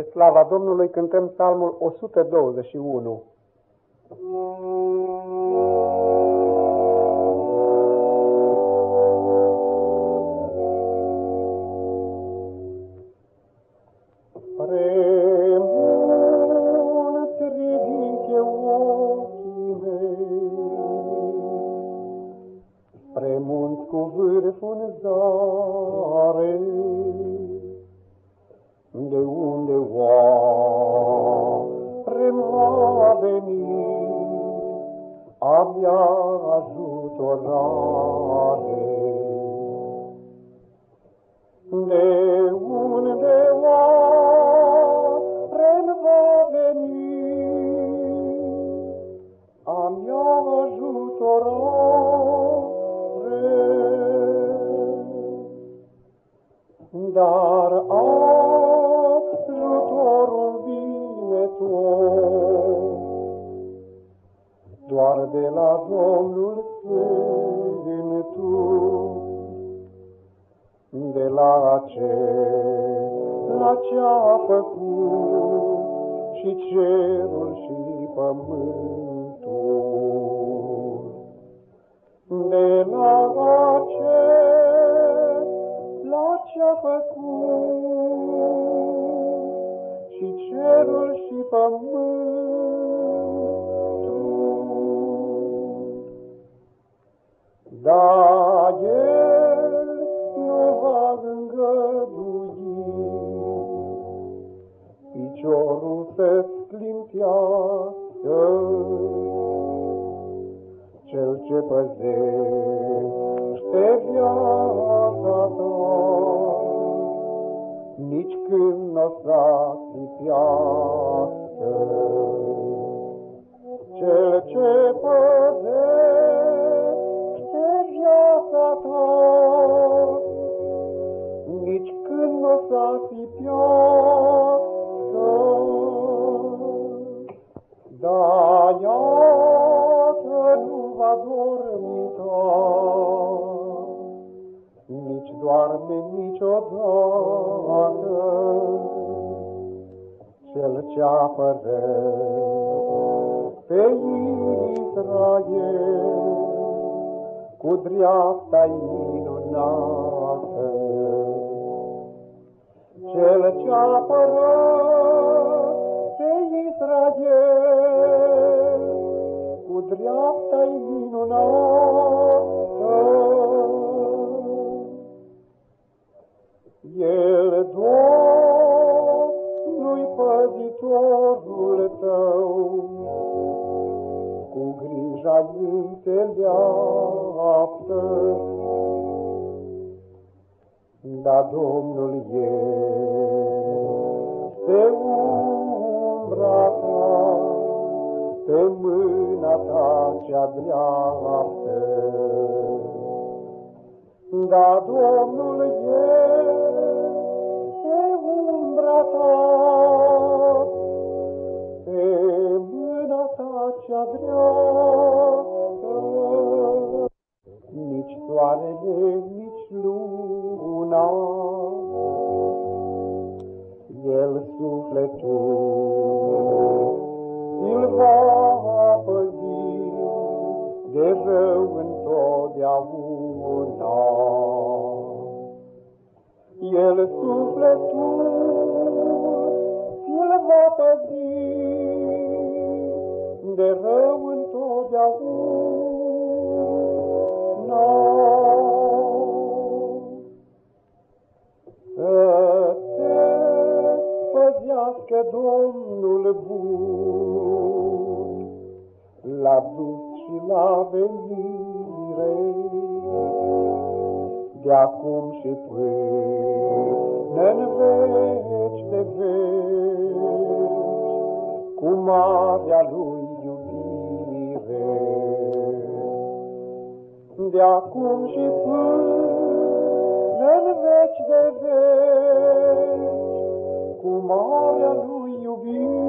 Pe slava Domnului cântăm psalmul 121. Spre munți cu vârful în ajutorare. De unde oare va veni a mea ajutorare? Dar ajutorul doar de la Domnul Sfântul, de la acela ce-a făcut și cerul și pământul. De la acela ce-a făcut și cerul și pământul. Păzește viața ta, nici când n-o să țipească. Cel ce păzește viața ta, nici când n-o să țipească. Niciodată. Cel ce apără pe Israel cu dreapta-i minunată. Cel ce apără pe Israel cu dreapta-i minunată. Grija înțeleaptă. Da, Domnul este umbra ta, pe mâna ta cea dreaptă. Da, Domnul este umbra ta, nici luna, El sufletul îl va păzi de rău întotdeauna. El sufletul îl va păzi de rău întotdeauna. că Domnul bun l-a și la venire, de acum și până în veci de veci, cu marea lui iubire. De acum și până în veci de veci, marea lui iubire.